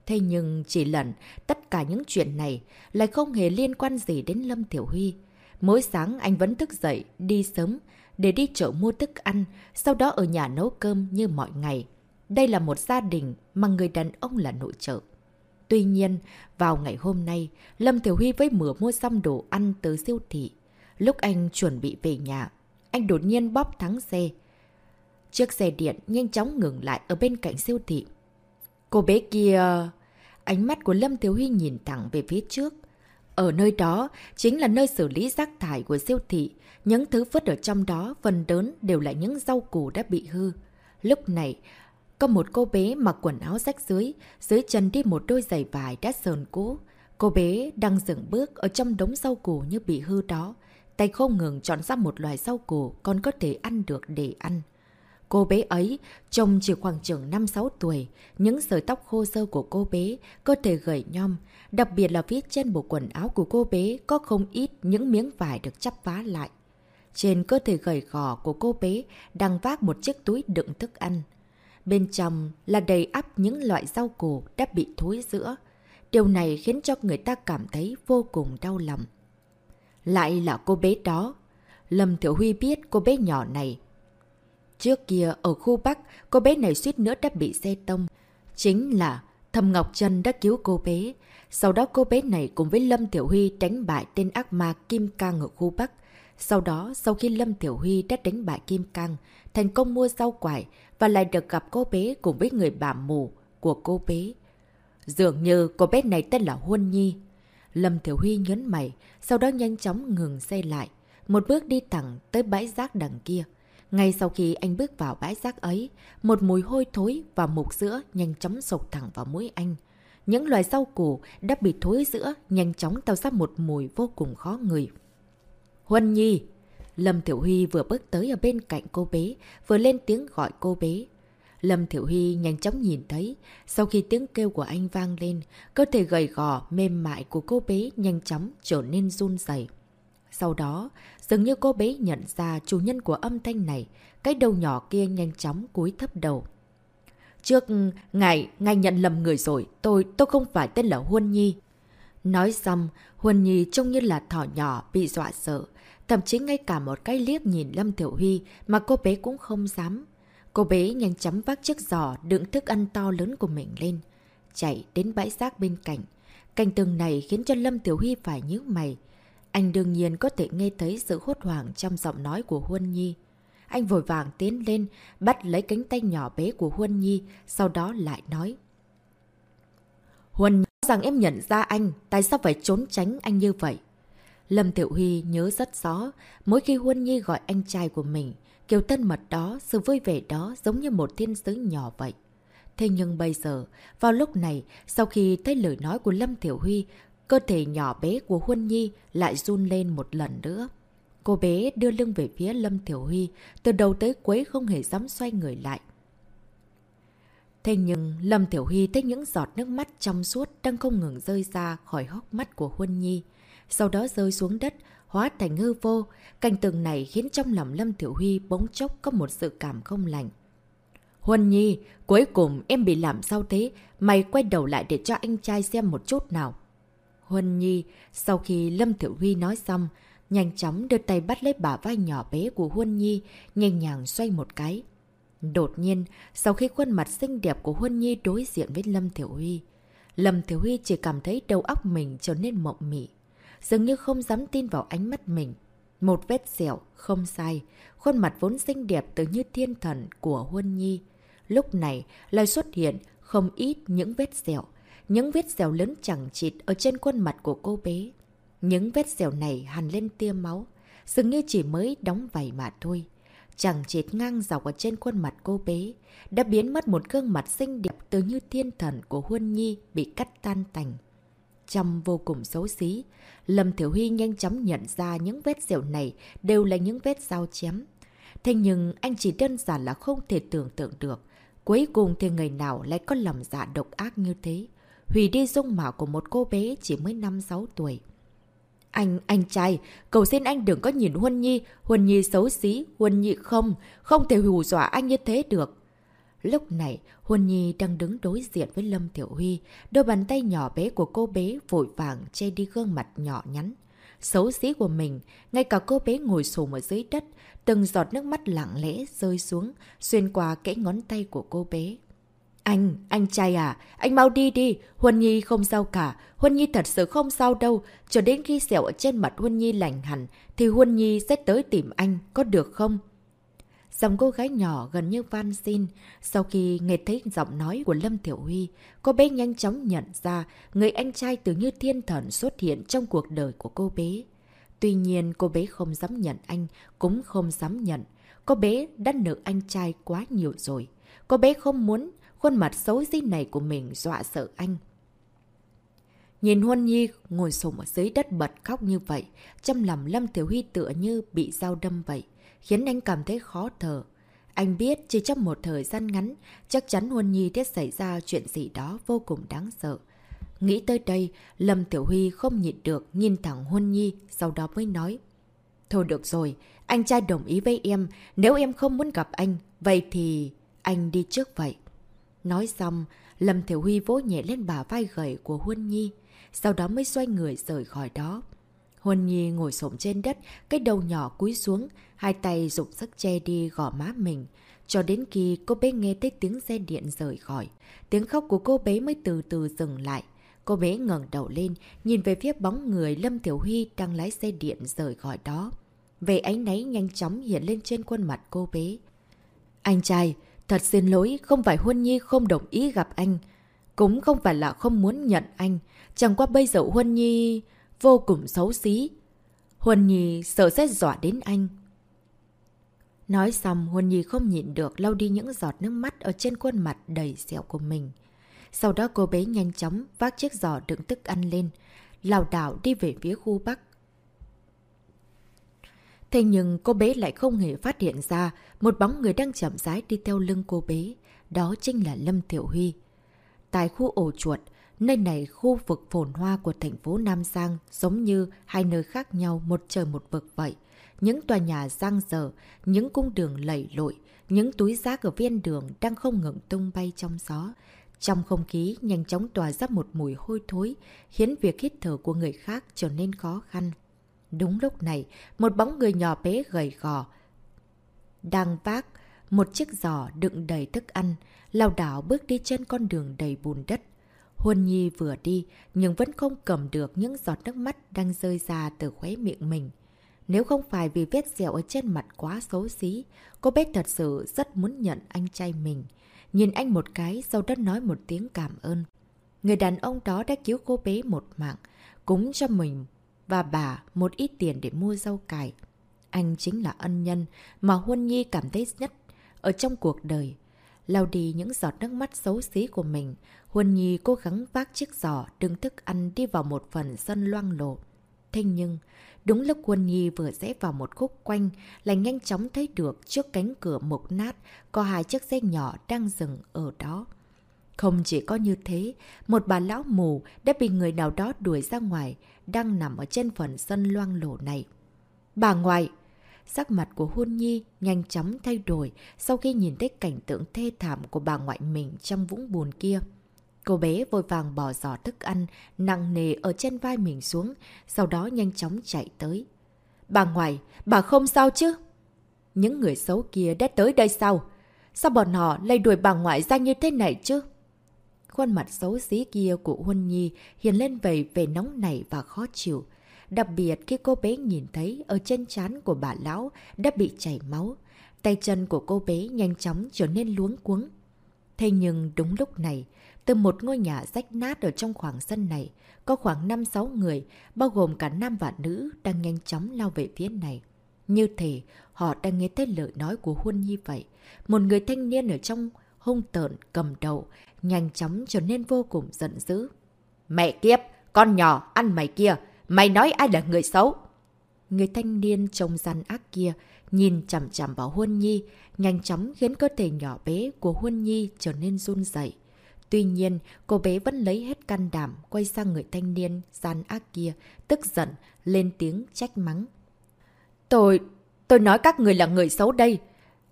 Thế nhưng chỉ lần, tất cả những chuyện này lại không hề liên quan gì đến Lâm Thiểu Huy. Mỗi sáng anh vẫn thức dậy, đi sớm, để đi chợ mua thức ăn, sau đó ở nhà nấu cơm như mọi ngày. Đây là một gia đình mà người đàn ông là nội trợ. Tuy nhiên, vào ngày hôm nay, Lâm Thiểu Huy với mửa mua xong đồ ăn tới siêu thị. Lúc anh chuẩn bị về nhà, anh đột nhiên bóp thắng xe. Chiếc xe điện nhanh chóng ngừng lại ở bên cạnh siêu thị. Cô bé kia... Ánh mắt của Lâm Thiếu Huy nhìn thẳng về phía trước. Ở nơi đó chính là nơi xử lý rác thải của siêu thị. Những thứ vứt ở trong đó phần lớn đều là những rau củ đã bị hư. Lúc này, có một cô bé mặc quần áo rách dưới, dưới chân đi một đôi giày vải đã sờn cũ. Cô bé đang dừng bước ở trong đống rau củ như bị hư đó. Tay không ngừng chọn ra một loài rau củ còn có thể ăn được để ăn. Cô bé ấy trông chỉ khoảng chừng 5-6 tuổi, những sợi tóc khô sơ của cô bé, cơ thể gầy nhom, đặc biệt là phía trên bộ quần áo của cô bé có không ít những miếng vải được chắp vá lại. Trên cơ thể gầy gò của cô bé đang vác một chiếc túi đựng thức ăn. Bên trong là đầy ắp những loại rau củ đã bị thối giữa. Điều này khiến cho người ta cảm thấy vô cùng đau lòng. Lại là cô bé đó. Lâm Thiểu Huy biết cô bé nhỏ này Trước kia, ở khu Bắc, cô bé này suýt nữa đã bị xe tông. Chính là Thầm Ngọc Trân đã cứu cô bé. Sau đó cô bé này cùng với Lâm Tiểu Huy đánh bại tên ác ma Kim Cang ở khu Bắc. Sau đó, sau khi Lâm Tiểu Huy đã đánh bại Kim Cang, thành công mua rau quải và lại được gặp cô bé cùng với người bà mù của cô bé. Dường như cô bé này tên là Huân Nhi. Lâm Tiểu Huy nhấn mày, sau đó nhanh chóng ngừng xe lại, một bước đi thẳng tới bãi rác đằng kia. Ngay sau khi anh bước vào bãi rác ấy, một mùi hôi thối và mục sữa nhanh chóng sộc thẳng vào mũi anh. Những loài rau củ đã bị thối sữa nhanh chóng tạo ra một mùi vô cùng khó ngửi. Huân Nhi! Lâm Thiểu Huy vừa bước tới ở bên cạnh cô bé, vừa lên tiếng gọi cô bé. Lâm Thiểu Huy nhanh chóng nhìn thấy, sau khi tiếng kêu của anh vang lên, cơ thể gầy gò, mềm mại của cô bé nhanh chóng trở nên run dày. Sau đó, dường như cô bé nhận ra chủ nhân của âm thanh này, cái đầu nhỏ kia nhanh chóng cúi thấp đầu. Trước, ngài, ngài nhận lầm người rồi. Tôi, tôi không phải tên là Huân Nhi. Nói xong, Huân Nhi trông như là thỏ nhỏ bị dọa sợ. Thậm chí ngay cả một cái liếc nhìn Lâm Tiểu Huy mà cô bé cũng không dám. Cô bé nhanh chóng vác chiếc giỏ đựng thức ăn to lớn của mình lên. Chạy đến bãi rác bên cạnh. Cảnh tường này khiến cho Lâm Tiểu Huy phải nhíu mày. Anh đương nhiên có thể nghe thấy sự hốt hoảng trong giọng nói của Huân Nhi. Anh vội vàng tiến lên, bắt lấy cánh tay nhỏ bé của Huân Nhi, sau đó lại nói. Huân Nhi rằng em nhận ra anh, tại sao phải trốn tránh anh như vậy? Lâm Tiểu Huy nhớ rất rõ, mỗi khi Huân Nhi gọi anh trai của mình, kiểu thân mật đó, sự vui vẻ đó giống như một thiên sứ nhỏ vậy. Thế nhưng bây giờ, vào lúc này, sau khi thấy lời nói của Lâm Tiểu Huy, cơ thể nhỏ bé của Huân Nhi lại run lên một lần nữa. Cô bé đưa lưng về phía Lâm Tiểu Huy, từ đầu tới cuối không hề dám xoay người lại. Thế nhưng, Lâm Tiểu Huy thấy những giọt nước mắt trong suốt đang không ngừng rơi ra khỏi hốc mắt của Huân Nhi. Sau đó rơi xuống đất, hóa thành hư vô. Cảnh tượng này khiến trong lòng Lâm Tiểu Huy bỗng chốc có một sự cảm không lành. Huân Nhi, cuối cùng em bị làm sao thế? Mày quay đầu lại để cho anh trai xem một chút nào. Huân Nhi, sau khi Lâm Thiểu Huy nói xong, nhanh chóng đưa tay bắt lấy bả vai nhỏ bé của Huân Nhi, nhẹ nhàng xoay một cái. Đột nhiên, sau khi khuôn mặt xinh đẹp của Huân Nhi đối diện với Lâm Thiểu Huy, Lâm Thiểu Huy chỉ cảm thấy đầu óc mình trở nên mộng mị, dường như không dám tin vào ánh mắt mình. Một vết sẹo, không sai, khuôn mặt vốn xinh đẹp tự như thiên thần của Huân Nhi. Lúc này lại xuất hiện không ít những vết sẹo, những vết sẹo lớn chẳng chịt ở trên khuôn mặt của cô bé. Những vết sẹo này hằn lên tia máu, dường như chỉ mới đóng vảy mà thôi. Chẳng chịt ngang dọc ở trên khuôn mặt cô bé, đã biến mất một gương mặt xinh đẹp từ như thiên thần của Huân Nhi bị cắt tan tành. trông vô cùng xấu xí, Lâm Thiểu Huy nhanh chóng nhận ra những vết sẹo này đều là những vết dao chém. Thế nhưng anh chỉ đơn giản là không thể tưởng tượng được. Cuối cùng thì người nào lại có lòng dạ độc ác như thế. Hủy đi dung mạo của một cô bé chỉ mới 5-6 tuổi. Anh, anh trai, cầu xin anh đừng có nhìn Huân Nhi, Huân Nhi xấu xí, Huân Nhi không, không thể hù dọa anh như thế được. Lúc này, Huân Nhi đang đứng đối diện với Lâm Tiểu Huy, đôi bàn tay nhỏ bé của cô bé vội vàng che đi gương mặt nhỏ nhắn. Xấu xí của mình, ngay cả cô bé ngồi sùm ở dưới đất, từng giọt nước mắt lặng lẽ rơi xuống, xuyên qua kẽ ngón tay của cô bé. Anh, anh trai à, anh mau đi đi, Huân Nhi không sao cả, Huân Nhi thật sự không sao đâu, cho đến khi sẹo ở trên mặt Huân Nhi lành hẳn, thì Huân Nhi sẽ tới tìm anh, có được không? Dòng cô gái nhỏ gần như van xin, sau khi nghe thấy giọng nói của Lâm Thiểu Huy, cô bé nhanh chóng nhận ra người anh trai từ như thiên thần xuất hiện trong cuộc đời của cô bé. Tuy nhiên cô bé không dám nhận anh, cũng không dám nhận. Cô bé đã nợ anh trai quá nhiều rồi. Cô bé không muốn khuôn mặt xấu xí này của mình dọa sợ anh. Nhìn Huân Nhi ngồi sùng ở dưới đất bật khóc như vậy, trong lòng Lâm Tiểu Huy tựa như bị dao đâm vậy, khiến anh cảm thấy khó thở. Anh biết chỉ trong một thời gian ngắn, chắc chắn Huân Nhi sẽ xảy ra chuyện gì đó vô cùng đáng sợ. Nghĩ tới đây, Lâm Tiểu Huy không nhịn được, nhìn thẳng Huân Nhi, sau đó mới nói. Thôi được rồi, anh trai đồng ý với em, nếu em không muốn gặp anh, vậy thì anh đi trước vậy. Nói xong, Lâm Thiểu Huy vỗ nhẹ lên bả vai gầy của Huân Nhi, sau đó mới xoay người rời khỏi đó. Huân Nhi ngồi sổm trên đất, cái đầu nhỏ cúi xuống, hai tay dùng sức che đi gò má mình. Cho đến khi cô bé nghe thấy tiếng xe điện rời khỏi, tiếng khóc của cô bé mới từ từ dừng lại. Cô bé ngẩng đầu lên, nhìn về phía bóng người Lâm Tiểu Huy đang lái xe điện rời khỏi đó. Về ánh náy nhanh chóng hiện lên trên khuôn mặt cô bé. Anh trai, Thật xin lỗi, không phải Huân Nhi không đồng ý gặp anh. Cũng không phải là không muốn nhận anh. Chẳng qua bây giờ Huân Nhi vô cùng xấu xí. Huân Nhi sợ sẽ dọa đến anh. Nói xong, Huân Nhi không nhịn được lau đi những giọt nước mắt ở trên khuôn mặt đầy sẹo của mình. Sau đó cô bé nhanh chóng vác chiếc giỏ đựng thức ăn lên, lào đảo đi về phía khu Bắc. Thế nhưng cô bé lại không hề phát hiện ra một bóng người đang chậm rãi đi theo lưng cô bé. Đó chính là Lâm Tiểu Huy. Tại khu ổ chuột, nơi này khu vực phồn hoa của thành phố Nam Giang giống như hai nơi khác nhau một trời một vực vậy. Những tòa nhà giang dở, những cung đường lầy lội, những túi rác ở viên đường đang không ngừng tung bay trong gió. Trong không khí nhanh chóng tỏa ra một mùi hôi thối, khiến việc hít thở của người khác trở nên khó khăn. Đúng lúc này, một bóng người nhỏ bé gầy gò, đang vác một chiếc giỏ đựng đầy thức ăn, lao đảo bước đi trên con đường đầy bùn đất. Huân Nhi vừa đi, nhưng vẫn không cầm được những giọt nước mắt đang rơi ra từ khóe miệng mình. Nếu không phải vì vết dẹo ở trên mặt quá xấu xí, cô bé thật sự rất muốn nhận anh trai mình. Nhìn anh một cái, sau đó nói một tiếng cảm ơn. Người đàn ông đó đã cứu cô bé một mạng, cúng cho mình và bà một ít tiền để mua rau cải. Anh chính là ân nhân mà Huân Nhi cảm thấy nhất ở trong cuộc đời. Lau đi những giọt nước mắt xấu xí của mình, Huân Nhi cố gắng vác chiếc giỏ đựng thức ăn đi vào một phần sân loang lộ. Thế nhưng, đúng lúc Huân Nhi vừa rẽ vào một khúc quanh, lại nhanh chóng thấy được trước cánh cửa mục nát có hai chiếc xe nhỏ đang dừng ở đó. Không chỉ có như thế, một bà lão mù đã bị người nào đó đuổi ra ngoài, đang nằm ở trên phần sân loang lổ này. Bà ngoại! Sắc mặt của Huân Nhi nhanh chóng thay đổi sau khi nhìn thấy cảnh tượng thê thảm của bà ngoại mình trong vũng bùn kia. Cô bé vội vàng bỏ giỏ thức ăn nặng nề ở trên vai mình xuống, sau đó nhanh chóng chạy tới. Bà ngoại, bà không sao chứ? Những người xấu kia đã tới đây sao? Sao bọn họ lại đuổi bà ngoại ra như thế này chứ? Khuôn mặt xấu xí kia của Huân Nhi hiện lên vầy về nóng nảy và khó chịu. Đặc biệt khi cô bé nhìn thấy ở chân trán của bà lão đã bị chảy máu. Tay chân của cô bé nhanh chóng trở nên luống cuống. Thế nhưng đúng lúc này, từ một ngôi nhà rách nát ở trong khoảng sân này, có khoảng 5-6 người, bao gồm cả nam và nữ, đang nhanh chóng lao về phía này. Như thể họ đang nghe thấy lời nói của Huân Nhi vậy. Một người thanh niên ở trong hung tợn cầm đầu, nhanh chóng trở nên vô cùng giận dữ. Mẹ kiếp! Con nhỏ, ăn mày kia! Mày nói ai là người xấu? Người thanh niên trông gian ác kia, nhìn chằm chằm vào Huân Nhi, nhanh chóng khiến cơ thể nhỏ bé của Huân Nhi trở nên run dậy. Tuy nhiên, cô bé vẫn lấy hết can đảm quay sang người thanh niên gian ác kia, tức giận, lên tiếng trách mắng. Tôi, tôi nói các người là người xấu đây.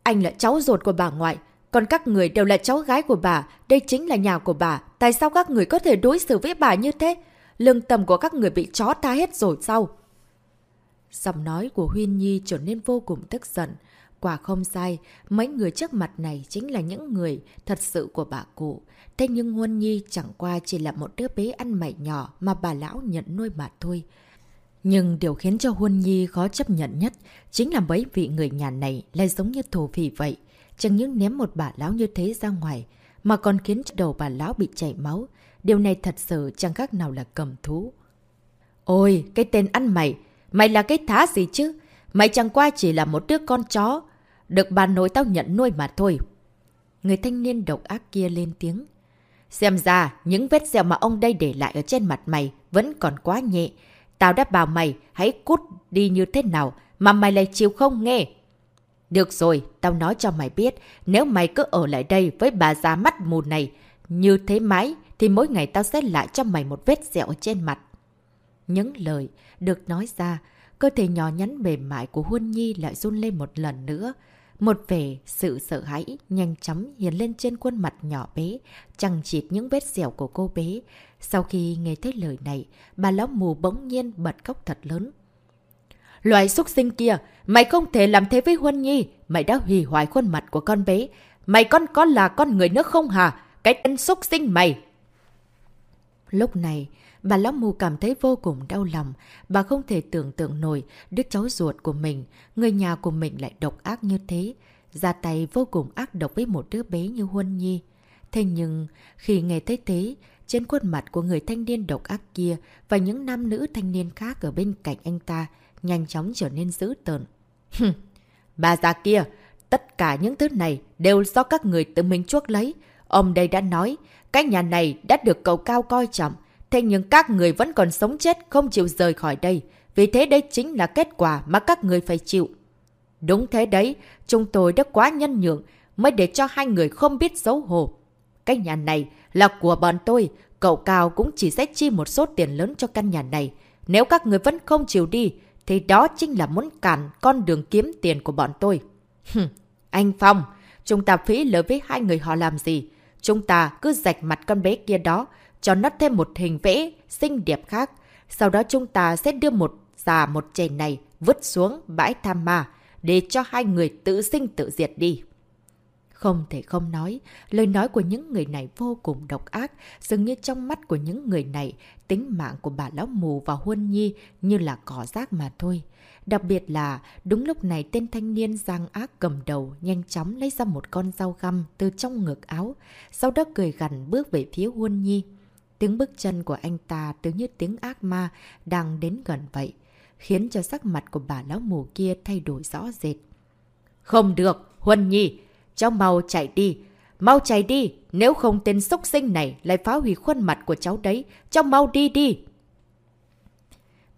Anh là cháu ruột của bà ngoại, còn các người đều là cháu gái của bà, đây chính là nhà của bà. Tại sao các người có thể đối xử với bà như thế? Lương tâm của các người bị chó tha hết rồi sao? Giọng nói của Huyên Nhi trở nên vô cùng tức giận. Quả không sai, mấy người trước mặt này chính là những người thật sự của bà cụ. Thế nhưng Huân Nhi chẳng qua chỉ là một đứa bé ăn mày nhỏ mà bà lão nhận nuôi mà thôi. Nhưng điều khiến cho Huân Nhi khó chấp nhận nhất chính là mấy vị người nhà này lại giống như thổ phỉ vậy. Chẳng những ném một bà lão như thế ra ngoài, mà còn khiến cho đầu bà lão bị chảy máu. Điều này thật sự chẳng khác nào là cầm thú. Ôi, cái tên ăn mày! Mày là cái thá gì chứ? Mày chẳng qua chỉ là một đứa con chó. Được bà nội tao nhận nuôi mà thôi. Người thanh niên độc ác kia lên tiếng. Xem ra, những vết sẹo mà ông đây để lại ở trên mặt mày vẫn còn quá nhẹ. Tao đã bảo mày hãy cút đi như thế nào mà mày lại chịu không nghe. Được rồi, tao nói cho mày biết, nếu mày cứ ở lại đây với bà già mắt mù này, như thế mãi, thì mỗi ngày tao sẽ lại cho mày một vết dẹo trên mặt. Những lời được nói ra, cơ thể nhỏ nhắn mềm mại của Huân Nhi lại run lên một lần nữa. Một vẻ sự sợ hãi nhanh chóng hiện lên trên khuôn mặt nhỏ bé, chẳng chịt những vết dẻo của cô bé. Sau khi nghe thấy lời này, bà lão mù bỗng nhiên bật khóc thật lớn. Loại xuất sinh kia, mày không thể làm thế với Huân Nhi, mày đã hủy hoại khuôn mặt của con bé. Mày con có là con người nữa không hả? Cái tên xuất sinh mày! Lúc này, bà lão mù cảm thấy vô cùng đau lòng. Bà không thể tưởng tượng nổi đứa cháu ruột của mình, người nhà của mình lại độc ác như thế. Ra tay vô cùng ác độc với một đứa bé như Huân Nhi. Thế nhưng, khi nghe thấy thế, trên khuôn mặt của người thanh niên độc ác kia và những nam nữ thanh niên khác ở bên cạnh anh ta nhanh chóng trở nên dữ tợn. bà già kia, tất cả những thứ này đều do các người tự mình chuốc lấy. Ông đây đã nói, cái nhà này đã được cậu cao coi trọng, thế nhưng các người vẫn còn sống chết không chịu rời khỏi đây. Vì thế đây chính là kết quả mà các người phải chịu. Đúng thế đấy, chúng tôi đã quá nhân nhượng mới để cho hai người không biết xấu hổ. Cái nhà này là của bọn tôi, cậu Cao cũng chỉ sẽ chi một số tiền lớn cho căn nhà này. Nếu các người vẫn không chịu đi, thì đó chính là muốn cản con đường kiếm tiền của bọn tôi. anh Phong, chúng ta phí lỡ với hai người họ làm gì? Chúng ta cứ rạch mặt con bé kia đó, cho nó thêm một hình vẽ xinh đẹp khác. Sau đó chúng ta sẽ đưa một già một trẻ này vứt xuống bãi tham ma, để cho hai người tự sinh tự diệt đi. Không thể không nói, lời nói của những người này vô cùng độc ác, dường như trong mắt của những người này, tính mạng của bà lão mù và huân nhi như là cỏ rác mà thôi. Đặc biệt là, đúng lúc này tên thanh niên giang ác cầm đầu nhanh chóng lấy ra một con dao găm từ trong ngực áo, sau đó cười gằn bước về phía huân nhi. Tiếng bước chân của anh ta tưởng như tiếng ác ma đang đến gần vậy, khiến cho sắc mặt của bà lão mù kia thay đổi rõ rệt. Không được, Huân Nhi, cháu mau chạy đi, mau chạy đi, nếu không tên xúc sinh này lại phá hủy khuôn mặt của cháu đấy, cháu mau đi đi.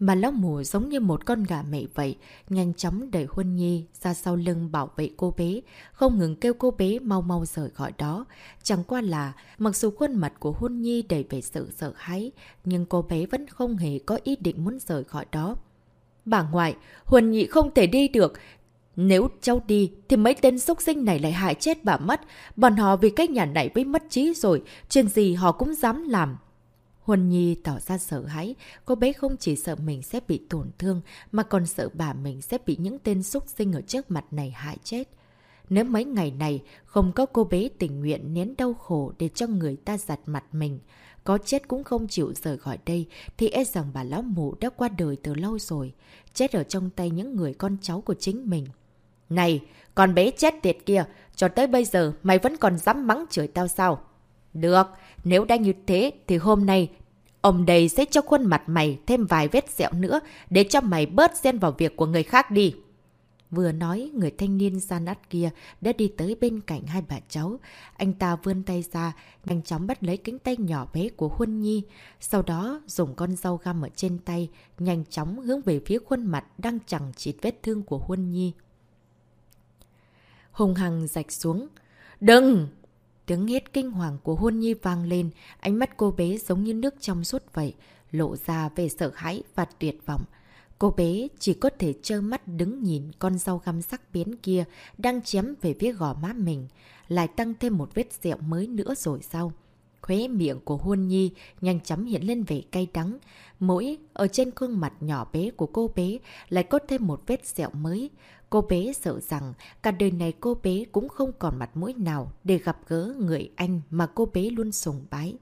Bà lão mù giống như một con gà mẹ vậy, nhanh chóng đẩy Huân Nhi ra sau lưng bảo vệ cô bé, không ngừng kêu cô bé mau mau rời khỏi đó. Chẳng qua là, mặc dù khuôn mặt của Huân Nhi đầy về sự sợ hãi, nhưng cô bé vẫn không hề có ý định muốn rời khỏi đó. Bà ngoại, Huân Nhi không thể đi được. Nếu cháu đi, thì mấy tên xúc sinh này lại hại chết bà mất. Bọn họ vì cách nhà này với mất trí rồi, chuyện gì họ cũng dám làm. Huân Nhi tỏ ra sợ hãi, cô bé không chỉ sợ mình sẽ bị tổn thương, mà còn sợ bà mình sẽ bị những tên xúc sinh ở trước mặt này hại chết. Nếu mấy ngày này không có cô bé tình nguyện nén đau khổ để cho người ta giặt mặt mình, có chết cũng không chịu rời khỏi đây, thì e rằng bà lão mụ đã qua đời từ lâu rồi, chết ở trong tay những người con cháu của chính mình. Này, con bé chết tiệt kia, cho tới bây giờ mày vẫn còn dám mắng chửi tao sao? Được, nếu đã như thế thì hôm nay ông đây sẽ cho khuôn mặt mày thêm vài vết sẹo nữa để cho mày bớt xen vào việc của người khác đi. Vừa nói, người thanh niên gian nát kia đã đi tới bên cạnh hai bà cháu. Anh ta vươn tay ra, nhanh chóng bắt lấy cánh tay nhỏ bé của Huân Nhi. Sau đó, dùng con dao găm ở trên tay, nhanh chóng hướng về phía khuôn mặt đang chẳng chịt vết thương của Huân Nhi. Hùng Hằng rạch xuống. Đừng! Tiếng hét kinh hoàng của Huân Nhi vang lên, ánh mắt cô bé giống như nước trong suốt vậy, lộ ra về sợ hãi và tuyệt vọng. Cô bé chỉ có thể trơ mắt đứng nhìn con dao găm sắc biến kia đang chém về phía gò má mình, lại tăng thêm một vết sẹo mới nữa rồi sao? Khóe miệng của Huân Nhi nhanh chóng hiện lên vẻ cay đắng. Mỗi ở trên khuôn mặt nhỏ bé của cô bé lại có thêm một vết sẹo mới. Cô bé sợ rằng cả đời này cô bé cũng không còn mặt mũi nào để gặp gỡ người anh mà cô bé luôn sùng bái.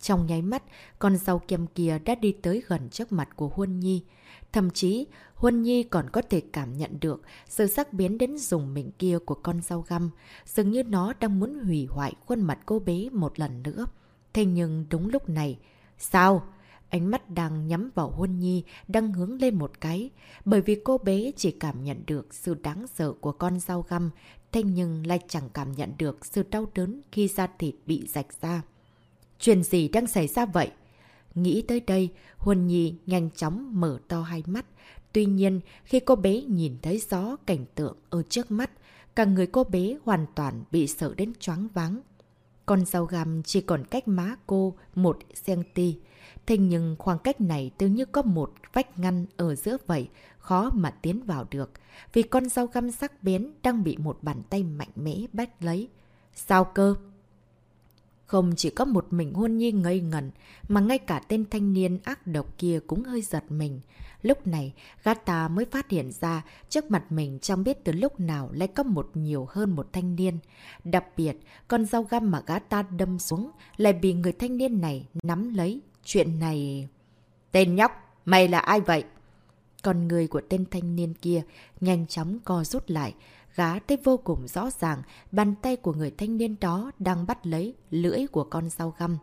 Trong nháy mắt, con rau kiềm kia đã đi tới gần trước mặt của Huân Nhi. Thậm chí, Huân Nhi còn có thể cảm nhận được sự sắc biến đến dùng mình kia của con rau găm, dường như nó đang muốn hủy hoại khuôn mặt cô bé một lần nữa. Thế nhưng đúng lúc này, sao? Ánh mắt đang nhắm vào Huân Nhi, đang hướng lên một cái, bởi vì cô bé chỉ cảm nhận được sự đáng sợ của con dao găm, thế nhưng lại chẳng cảm nhận được sự đau đớn khi da thịt bị rạch ra. Chuyện gì đang xảy ra vậy? Nghĩ tới đây, Huân Nhi nhanh chóng mở to hai mắt. Tuy nhiên, khi cô bé nhìn thấy rõ cảnh tượng ở trước mắt, cả người cô bé hoàn toàn bị sợ đến choáng váng. Con dao găm chỉ còn cách má cô một cm. Thế nhưng khoảng cách này tự như có một vách ngăn ở giữa vậy, khó mà tiến vào được. Vì con dao găm sắc bén đang bị một bàn tay mạnh mẽ bắt lấy. Sao cơ? Không chỉ có một mình hôn nhi ngây ngẩn, mà ngay cả tên thanh niên ác độc kia cũng hơi giật mình. Lúc này, gã ta mới phát hiện ra trước mặt mình chẳng biết từ lúc nào lại có một nhiều hơn một thanh niên. Đặc biệt, con dao găm mà gã ta đâm xuống lại bị người thanh niên này nắm lấy. Chuyện này... Tên nhóc, mày là ai vậy? Con người của tên thanh niên kia nhanh chóng co rút lại, Gá thấy vô cùng rõ ràng, bàn tay của người thanh niên đó đang bắt lấy lưỡi của con dao găm.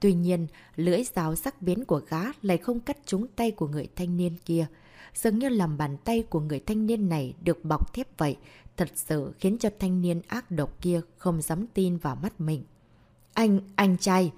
Tuy nhiên, lưỡi dao sắc biến của gá lại không cắt trúng tay của người thanh niên kia. Dường như làm bàn tay của người thanh niên này được bọc thép vậy, thật sự khiến cho thanh niên ác độc kia không dám tin vào mắt mình. Anh, anh trai!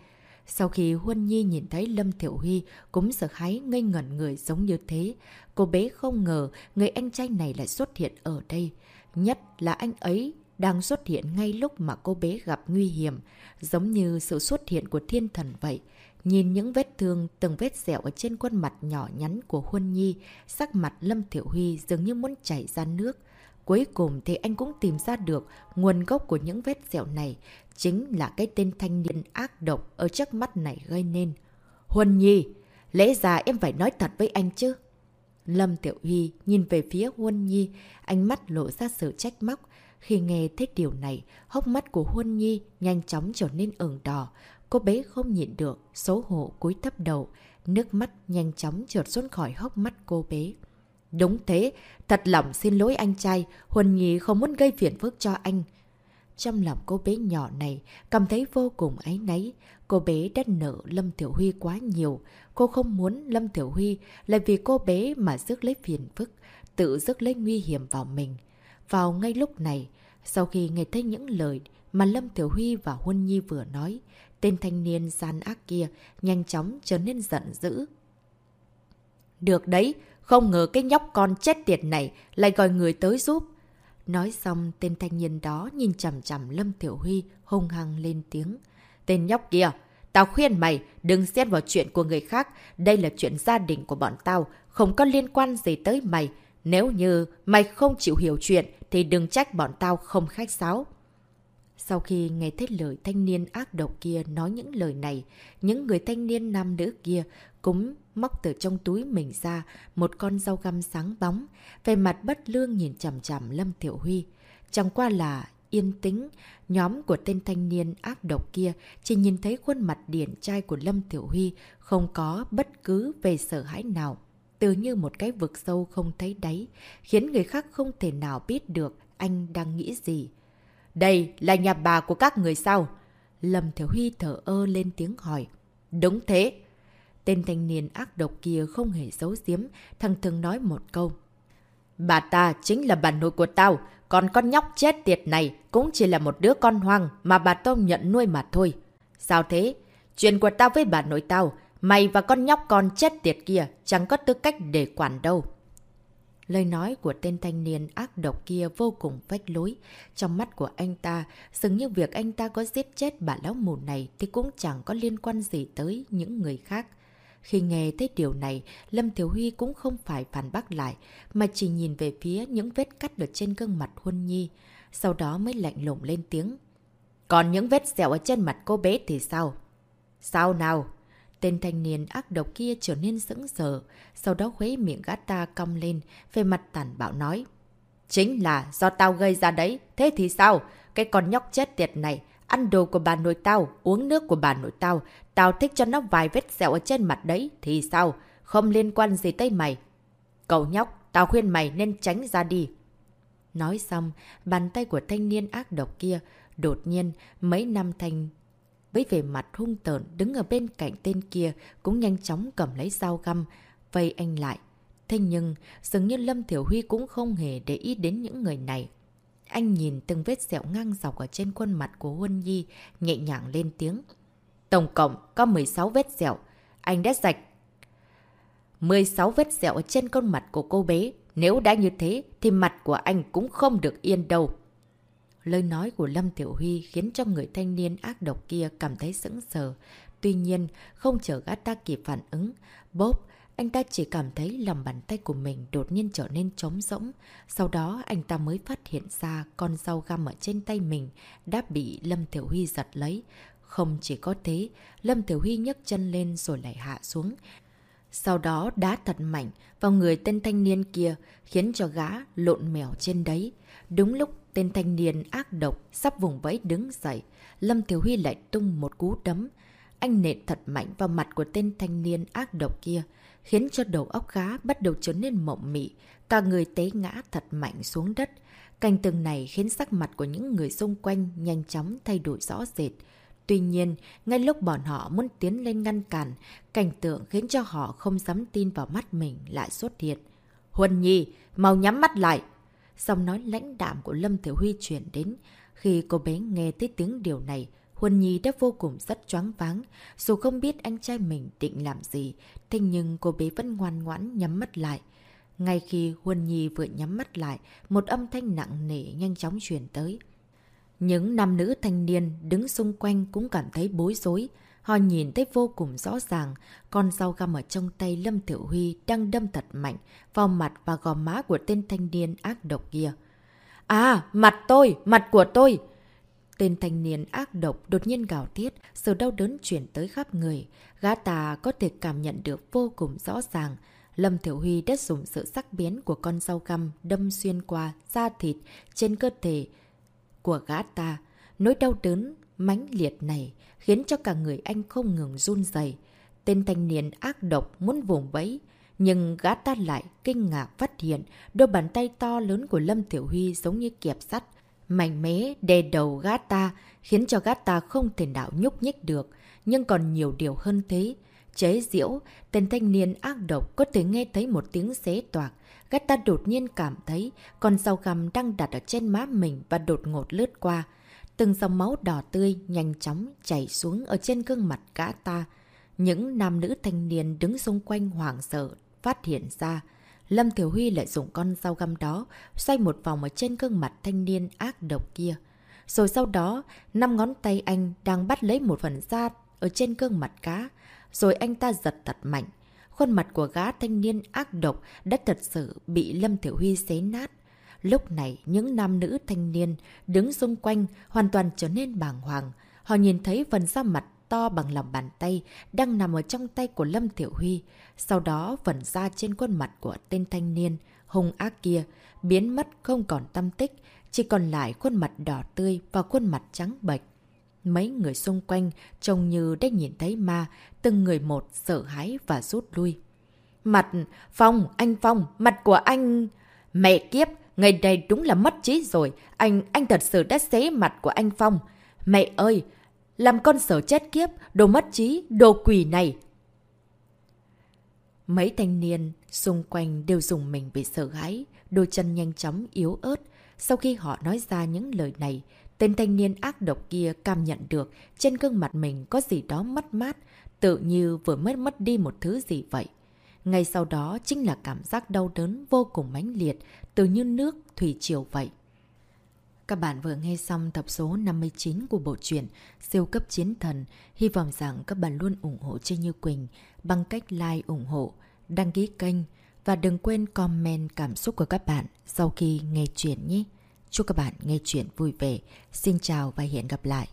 Sau khi Huân Nhi nhìn thấy Lâm Thiểu Huy cũng sợ hãi ngây ngẩn người giống như thế, cô bé không ngờ người anh trai này lại xuất hiện ở đây. Nhất là anh ấy đang xuất hiện ngay lúc mà cô bé gặp nguy hiểm, giống như sự xuất hiện của thiên thần vậy. Nhìn những vết thương, từng vết dẹo ở trên khuôn mặt nhỏ nhắn của Huân Nhi, sắc mặt Lâm Thiểu Huy dường như muốn chảy ra nước. Cuối cùng thì anh cũng tìm ra được nguồn gốc của những vết sẹo này. Chính là cái tên thanh niên ác độc ở trước mắt này gây nên. Huân Nhi, lẽ ra em phải nói thật với anh chứ? Lâm Tiểu Huy nhìn về phía Huân Nhi, ánh mắt lộ ra sự trách móc. Khi nghe thấy điều này, hốc mắt của Huân Nhi nhanh chóng trở nên ửng đỏ. Cô bé không nhịn được, xấu hổ cúi thấp đầu. Nước mắt nhanh chóng trượt xuống khỏi hốc mắt cô bé. Đúng thế, thật lòng xin lỗi anh trai, Huân Nhi không muốn gây phiền phức cho anh. Trong lòng cô bé nhỏ này, cảm thấy vô cùng áy náy. Cô bé đã nợ Lâm Tiểu Huy quá nhiều. Cô không muốn Lâm Tiểu Huy là vì cô bé mà rước lấy phiền phức, tự rước lấy nguy hiểm vào mình. Vào ngay lúc này, sau khi nghe thấy những lời mà Lâm Tiểu Huy và Huân Nhi vừa nói, tên thanh niên gian ác kia nhanh chóng trở nên giận dữ. Được đấy, không ngờ cái nhóc con chết tiệt này lại gọi người tới giúp. Nói xong, tên thanh niên đó nhìn chằm chằm Lâm Tiểu Huy hung hăng lên tiếng. Tên nhóc kia, tao khuyên mày đừng xét vào chuyện của người khác. Đây là chuyện gia đình của bọn tao, không có liên quan gì tới mày. Nếu như mày không chịu hiểu chuyện thì đừng trách bọn tao không khách sáo. Sau khi nghe thấy lời thanh niên ác độc kia nói những lời này, những người thanh niên nam nữ kia cũng móc từ trong túi mình ra một con dao găm sáng bóng, về mặt bất lương nhìn chằm chằm Lâm Tiểu Huy. Chẳng qua là yên tĩnh, nhóm của tên thanh niên ác độc kia chỉ nhìn thấy khuôn mặt điển trai của Lâm Tiểu Huy không có bất cứ về sợ hãi nào. Từ như một cái vực sâu không thấy đáy, khiến người khác không thể nào biết được anh đang nghĩ gì. Đây là nhà bà của các người sao? Lâm Thiểu Huy thở ơ lên tiếng hỏi. Đúng thế. Tên thanh niên ác độc kia không hề giấu giếm, thằng thường nói một câu. Bà ta chính là bà nội của tao, còn con nhóc chết tiệt này cũng chỉ là một đứa con hoang mà bà tao nhận nuôi mà thôi. Sao thế? Chuyện của tao với bà nội tao, mày và con nhóc con chết tiệt kia chẳng có tư cách để quản đâu. Lời nói của tên thanh niên ác độc kia vô cùng vách lối. Trong mắt của anh ta, dường như việc anh ta có giết chết bà lão mù này thì cũng chẳng có liên quan gì tới những người khác. Khi nghe thấy điều này, Lâm Thiếu Huy cũng không phải phản bác lại, mà chỉ nhìn về phía những vết cắt được trên gương mặt Huân Nhi. Sau đó mới lạnh lùng lên tiếng. Còn những vết sẹo ở trên mặt cô bé thì sao? Sao nào? Tên thanh niên ác độc kia trở nên sững sờ, sau đó khuấy miệng gã ta cong lên, về mặt tàn bạo nói. Chính là do tao gây ra đấy, thế thì sao? Cái con nhóc chết tiệt này, ăn đồ của bà nội tao, uống nước của bà nội tao, tao thích cho nó vài vết sẹo ở trên mặt đấy, thì sao? Không liên quan gì tới mày. Cậu nhóc, tao khuyên mày nên tránh ra đi. Nói xong, bàn tay của thanh niên ác độc kia, đột nhiên, mấy năm thanh với vẻ mặt hung tợn đứng ở bên cạnh tên kia cũng nhanh chóng cầm lấy dao găm, vây anh lại. Thế nhưng, dường như Lâm Thiểu Huy cũng không hề để ý đến những người này. Anh nhìn từng vết sẹo ngang dọc ở trên khuôn mặt của Huân Nhi, nhẹ nhàng lên tiếng. Tổng cộng có 16 vết sẹo. Anh đã sạch 16 vết sẹo ở trên con mặt của cô bé. Nếu đã như thế, thì mặt của anh cũng không được yên đâu. Lời nói của Lâm Tiểu Huy khiến cho người thanh niên ác độc kia cảm thấy sững sờ. Tuy nhiên, không chờ gã ta kịp phản ứng. Bốp, anh ta chỉ cảm thấy lòng bàn tay của mình đột nhiên trở nên trống rỗng. Sau đó anh ta mới phát hiện ra con dao găm ở trên tay mình đã bị Lâm Tiểu Huy giật lấy. Không chỉ có thế, Lâm Tiểu Huy nhấc chân lên rồi lại hạ xuống. Sau đó đá thật mạnh vào người tên thanh niên kia khiến cho gã lộn mèo trên đấy. Đúng lúc tên thanh niên ác độc sắp vùng vẫy đứng dậy, Lâm Thiếu Huy lại tung một cú đấm. Anh nện thật mạnh vào mặt của tên thanh niên ác độc kia, khiến cho đầu óc gá bắt đầu trở nên mộng mị, cả người tế ngã thật mạnh xuống đất. Cảnh tường này khiến sắc mặt của những người xung quanh nhanh chóng thay đổi rõ rệt. Tuy nhiên, ngay lúc bọn họ muốn tiến lên ngăn cản, cảnh tượng khiến cho họ không dám tin vào mắt mình lại xuất hiện. Huân Nhi, mau nhắm mắt lại! Giọng nói lãnh đạm của Lâm Thiểu Huy chuyển đến. Khi cô bé nghe thấy tiếng điều này, Huân Nhi đã vô cùng rất choáng váng. Dù không biết anh trai mình định làm gì, thế nhưng cô bé vẫn ngoan ngoãn nhắm mắt lại. Ngay khi Huân Nhi vừa nhắm mắt lại, một âm thanh nặng nề nhanh chóng truyền tới. Những nam nữ thanh niên đứng xung quanh cũng cảm thấy bối rối. Họ nhìn thấy vô cùng rõ ràng, con dao găm ở trong tay Lâm Thiểu Huy đang đâm thật mạnh vào mặt và gò má của tên thanh niên ác độc kia. À, mặt tôi, mặt của tôi! Tên thanh niên ác độc đột nhiên gào thiết, sự đau đớn chuyển tới khắp người. Gã ta có thể cảm nhận được vô cùng rõ ràng. Lâm Thiểu Huy đã dùng sự sắc biến của con dao găm đâm xuyên qua da thịt trên cơ thể của gã ta. Nỗi đau đớn mãnh liệt này khiến cho cả người anh không ngừng run dày. Tên thanh niên ác độc muốn vùng vẫy, nhưng gã ta lại kinh ngạc phát hiện đôi bàn tay to lớn của Lâm Tiểu Huy giống như kẹp sắt, mạnh mẽ đè đầu gã ta, khiến cho gã ta không thể nào nhúc nhích được. Nhưng còn nhiều điều hơn thế. Chế diễu, tên thanh niên ác độc có thể nghe thấy một tiếng xé toạc. Gã ta đột nhiên cảm thấy con dao găm đang đặt ở trên má mình và đột ngột lướt qua. Từng dòng máu đỏ tươi nhanh chóng chảy xuống ở trên gương mặt gã ta. Những nam nữ thanh niên đứng xung quanh hoảng sợ, phát hiện ra. Lâm Thiểu Huy lại dùng con dao găm đó xoay một vòng ở trên gương mặt thanh niên ác độc kia. Rồi sau đó, năm ngón tay anh đang bắt lấy một phần da ở trên gương mặt cá. Rồi anh ta giật thật mạnh. Khuôn mặt của gã thanh niên ác độc đã thật sự bị Lâm Thiểu Huy xé nát. Lúc này, những nam nữ thanh niên đứng xung quanh hoàn toàn trở nên bàng hoàng. Họ nhìn thấy phần da mặt to bằng lòng bàn tay đang nằm ở trong tay của Lâm Thiểu Huy. Sau đó phần da trên khuôn mặt của tên thanh niên, hung ác kia, biến mất không còn tâm tích, chỉ còn lại khuôn mặt đỏ tươi và khuôn mặt trắng bệch. Mấy người xung quanh trông như đã nhìn thấy ma, từng người một sợ hãi và rút lui. Mặt, Phong, anh Phong, mặt của anh... Mẹ kiếp, ngày đây đúng là mất trí rồi, anh, anh thật sự đã xé mặt của anh Phong. Mẹ ơi, làm con sở chết kiếp, đồ mất trí, đồ quỷ này. Mấy thanh niên xung quanh đều dùng mình vì sợ hãi, đôi chân nhanh chóng yếu ớt. Sau khi họ nói ra những lời này, tên thanh niên ác độc kia cảm nhận được trên gương mặt mình có gì đó mất mát, tự như vừa mất mất đi một thứ gì vậy. Ngay sau đó chính là cảm giác đau đớn vô cùng mãnh liệt, từ như nước thủy triều vậy. Các bạn vừa nghe xong tập số 59 của bộ truyện Siêu cấp chiến thần. Hy vọng rằng các bạn luôn ủng hộ Trinh Như Quỳnh bằng cách like ủng hộ, đăng ký kênh và đừng quên comment cảm xúc của các bạn sau khi nghe chuyện nhé. Chúc các bạn nghe chuyện vui vẻ. Xin chào và hẹn gặp lại.